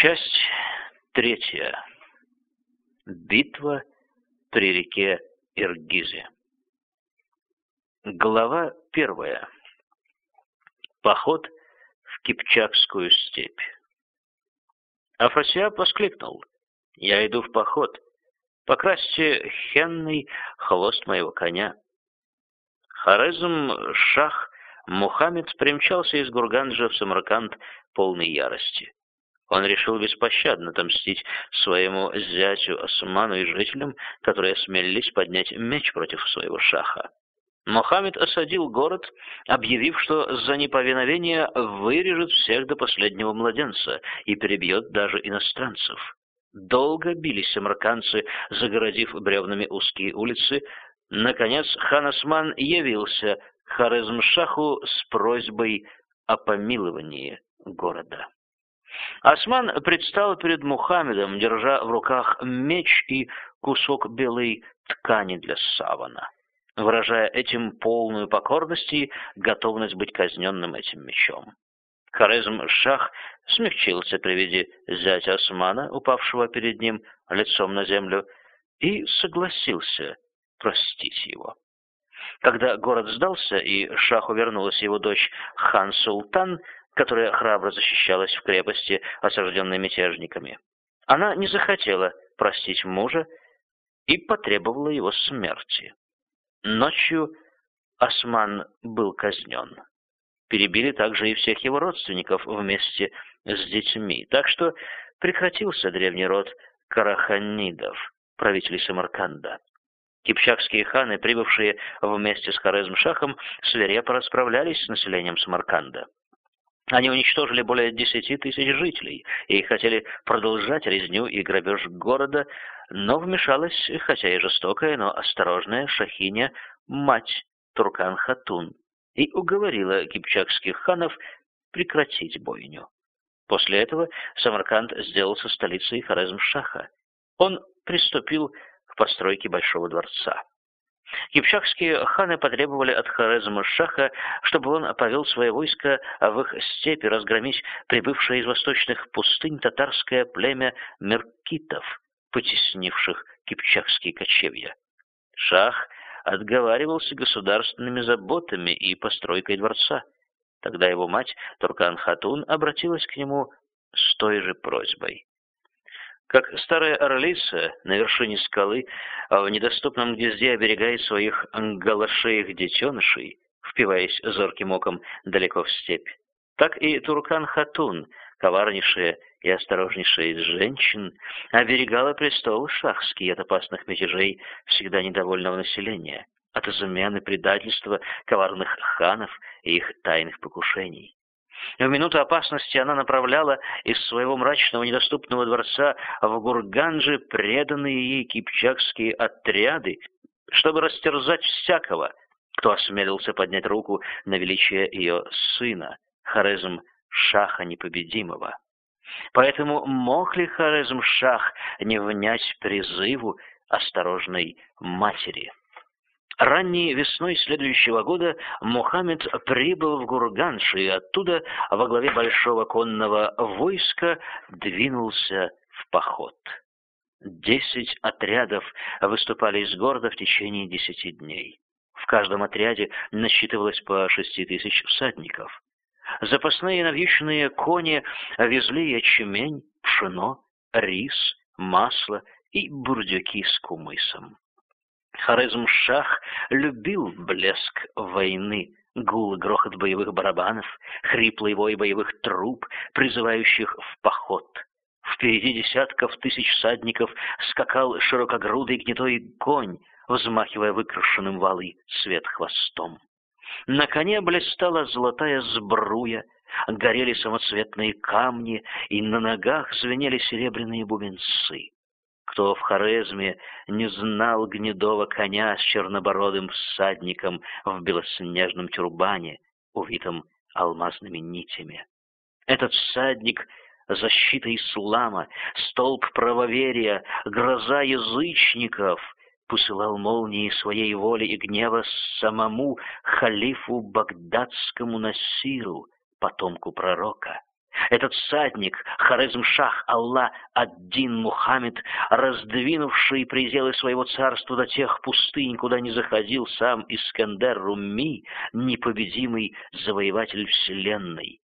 Часть третья. Битва при реке Иргизе. Глава первая. Поход в Кипчакскую степь. Афросиаб воскликнул. «Я иду в поход. Покрасьте хенной хвост моего коня». Хорезм Шах Мухаммед примчался из Гурганджа в Самарканд полной ярости. Он решил беспощадно отомстить своему зятю Осману и жителям, которые осмелились поднять меч против своего шаха. Мухаммед осадил город, объявив, что за неповиновение вырежет всех до последнего младенца и перебьет даже иностранцев. Долго бились самаркандцы, загородив бревнами узкие улицы. Наконец хан Осман явился Хорезм-Шаху с просьбой о помиловании города. Осман предстал перед Мухаммедом, держа в руках меч и кусок белой ткани для савана, выражая этим полную покорность и готовность быть казненным этим мечом. Хорезм-Шах смягчился при виде зятя Османа, упавшего перед ним лицом на землю, и согласился простить его. Когда город сдался и Шаху вернулась его дочь Хан-Султан, которая храбро защищалась в крепости, осажденной мятежниками. Она не захотела простить мужа и потребовала его смерти. Ночью Осман был казнен. Перебили также и всех его родственников вместе с детьми, так что прекратился древний род Караханидов, правителей Самарканда. Кипчакские ханы, прибывшие вместе с Хорезм-Шахом, свирепо расправлялись с населением Самарканда. Они уничтожили более десяти тысяч жителей и хотели продолжать резню и грабеж города, но вмешалась, хотя и жестокая, но осторожная шахиня, мать Туркан-Хатун, и уговорила кипчакских ханов прекратить бойню. После этого Самарканд сделался столицей Хорезм-Шаха. Он приступил к постройке Большого дворца. Кипчакские ханы потребовали от Хорезма-Шаха, чтобы он повел свои войска в их степи разгромить прибывшее из восточных пустынь татарское племя меркитов, потеснивших кипчакские кочевья. Шах отговаривался государственными заботами и постройкой дворца. Тогда его мать Туркан-Хатун обратилась к нему с той же просьбой. Как старая орлица на вершине скалы а в недоступном гнезде оберегает своих галашеих детенышей, впиваясь зорким оком далеко в степь, так и Туркан-Хатун, коварнейшая и осторожнейшая из женщин, оберегала престол шахский от опасных мятежей всегда недовольного населения, от измен и предательства коварных ханов и их тайных покушений. В минуту опасности она направляла из своего мрачного недоступного дворца в Гурганже преданные ей кипчакские отряды, чтобы растерзать всякого, кто осмелился поднять руку на величие ее сына, Хорезм Шаха Непобедимого. Поэтому мог ли Хорезм Шах не внять призыву осторожной матери? Ранней весной следующего года Мухаммед прибыл в Гурганш и оттуда во главе большого конного войска двинулся в поход. Десять отрядов выступали из города в течение десяти дней. В каждом отряде насчитывалось по шести тысяч всадников. Запасные навьюченные кони везли ячмень, пшено, рис, масло и бурдюки с кумысом. Хорезм-Шах любил блеск войны, гул и грохот боевых барабанов, хриплый вой боевых труб, призывающих в поход. Впереди десятков тысяч всадников скакал широкогрудый гнетой конь, взмахивая выкрашенным валы свет хвостом. На коне блистала золотая сбруя, горели самоцветные камни, и на ногах звенели серебряные бубенцы. Кто в Хорезме не знал гнедого коня с чернобородым всадником в белоснежном тюрбане, увитом алмазными нитями? Этот всадник — защита ислама, столб правоверия, гроза язычников — посылал молнии своей воли и гнева самому халифу багдадскому Насиру, потомку пророка. Этот всадник, Харизм-Шах Аллах Ад-Дин Мухаммед, раздвинувший пределы своего царства до тех пустынь, куда не заходил сам Искандер Руми, непобедимый завоеватель вселенной.